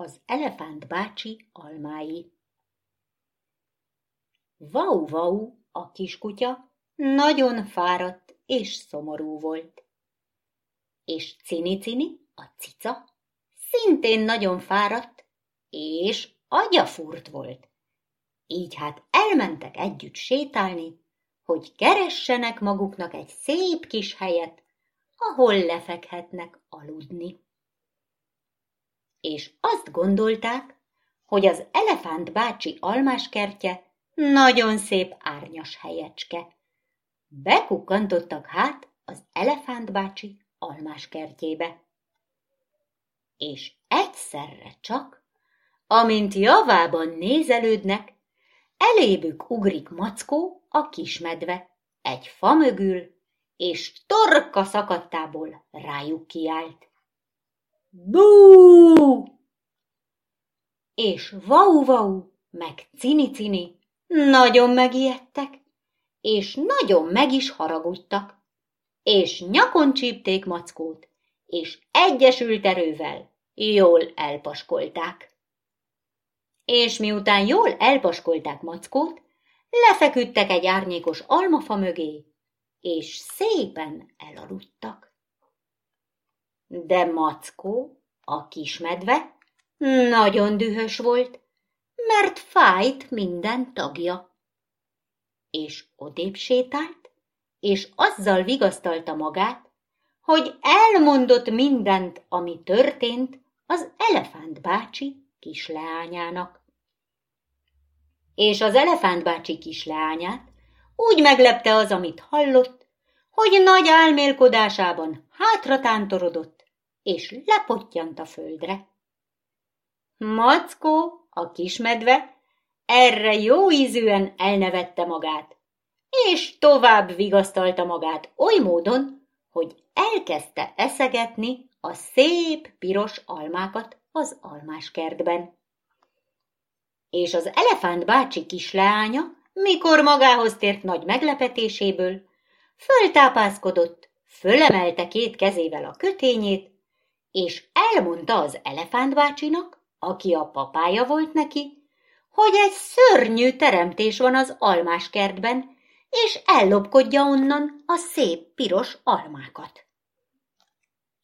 Az elefánt bácsi almái Vau-vau, a kiskutya, nagyon fáradt és szomorú volt. És Cini-cini, a cica, szintén nagyon fáradt és agyafúrt volt. Így hát elmentek együtt sétálni, hogy keressenek maguknak egy szép kis helyet, ahol lefekhetnek aludni. És azt gondolták, hogy az elefánt bácsi almáskertje nagyon szép árnyas helyecske. Bekukkantottak hát az elefánt bácsi almáskertjébe. És egyszerre csak, amint javában nézelődnek, elébük ugrik Mackó, a kismedve, egy fa mögül, és torka szakadtából rájuk kiált. Bú! És vau-vau, meg cini-cini nagyon megijedtek, és nagyon meg is haragudtak, és nyakon csípték Mackót, és egyesült erővel jól elpaskolták. És miután jól elpaskolták Mackót, lefeküdtek egy árnyékos almafa mögé, és szépen elaludtak. De Mackó, a kismedve, nagyon dühös volt, mert fájt minden tagja. És odébb sétált, és azzal vigasztalta magát, hogy elmondott mindent, ami történt az elefánt bácsi kisleányának. És az elefánt bácsi kisleányát úgy meglepte az, amit hallott, hogy nagy álmélkodásában hátra tántorodott, és lepottyant a földre. Mackó a kismedve erre jó ízűen elnevette magát, és tovább vigasztalta magát oly módon, hogy elkezdte eszegetni a szép piros almákat az almáskertben. És az elefánt bácsi kisleánya, mikor magához tért nagy meglepetéséből, föltápászkodott, fölemelte két kezével a kötényét, és elmondta az elefánt bácsinak, aki a papája volt neki, hogy egy szörnyű teremtés van az almáskertben, és ellopkodja onnan a szép piros almákat.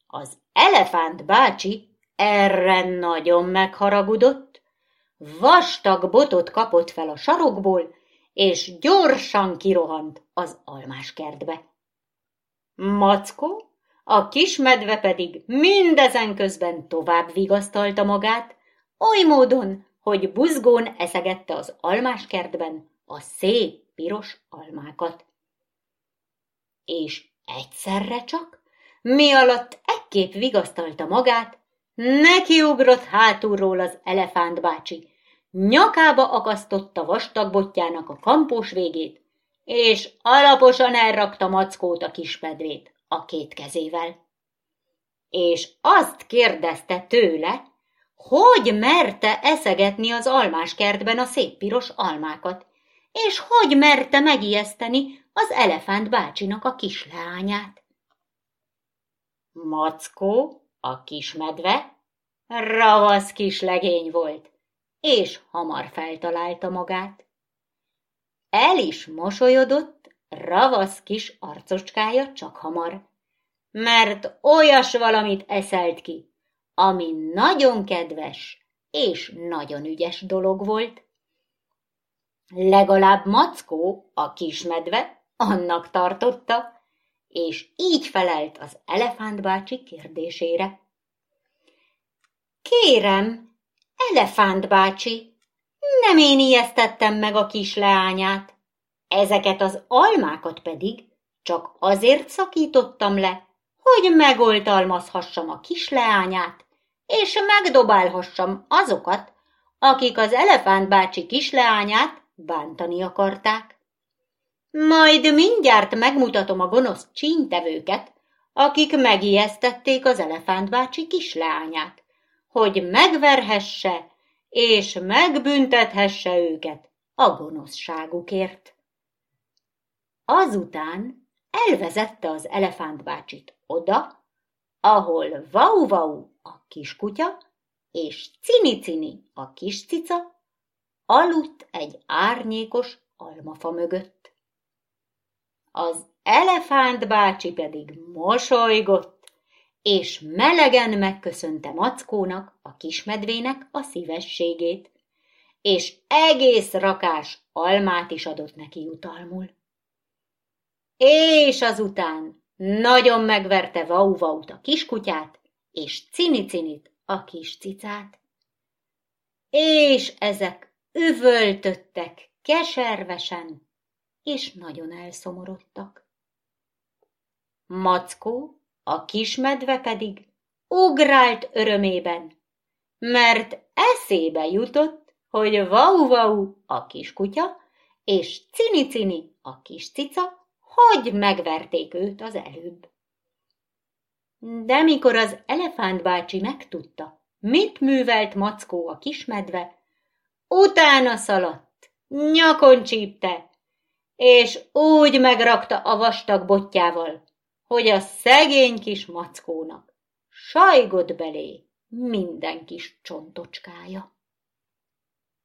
Az elefánt bácsi erre nagyon megharagudott, vastag botot kapott fel a sarokból, és gyorsan kirohant az almáskertbe. Mackó, a kismedve pedig mindezen közben tovább vigasztalta magát, oly módon, hogy buzgón eszegette az almáskertben a szép piros almákat. És egyszerre csak, mi alatt ekképp vigasztalta magát, nekiugrott hátulról az elefánt bácsi, nyakába akasztotta vastag botjának a kampós végét, és alaposan elrakta mackót a kispedvét a két kezével. És azt kérdezte tőle, hogy merte eszegetni az almáskertben a szép piros almákat, és hogy merte megijeszteni az elefánt bácsinak a kisleányát. Mackó, a kismedve, ravasz kis legény volt, és hamar feltalálta magát. El is mosolyodott, ravasz kis arcocskája csak hamar, mert olyas valamit eszelt ki, ami nagyon kedves és nagyon ügyes dolog volt. Legalább Mackó, a kismedve, annak tartotta, és így felelt az elefántbácsi kérdésére. Kérem, elefántbácsi, nem én ijesztettem meg a kis leányát, ezeket az almákat pedig csak azért szakítottam le, hogy megoltalmazhassam a kisleányát, és megdobálhassam azokat, akik az elefánt bácsi kisleányát bántani akarták. Majd mindjárt megmutatom a gonosz csíntevőket, akik megijesztették az elefánt bácsi kisleányát, hogy megverhesse és megbüntethesse őket a gonoszságukért. Azután elvezette az elefánt bácsit oda, ahol Vau-Vau a kiskutya és Cini-Cini, a kis cica, aludt egy árnyékos almafa mögött. Az elefánt bácsi pedig mosolygott, és melegen megköszönte Mackónak, a kismedvének a szívességét, és egész rakás almát is adott neki jutalmul. És azután nagyon megverte Vau-Vaut a kiskutyát, és Cini-Cinit a kis cicát. És ezek üvöltöttek keservesen, és nagyon elszomorodtak. Mackó, a kismedve pedig ugrált örömében, mert eszébe jutott, hogy Vau-Vau a kiskutya, és Cini-Cini a kis cica hogy megverték őt az előbb. De mikor az elefánt bácsi megtudta, mit művelt Mackó a kismedve, utána szaladt, nyakon csípte, és úgy megrakta a vastag botjával, hogy a szegény kis mackónak sajgott belé minden kis csontocskája.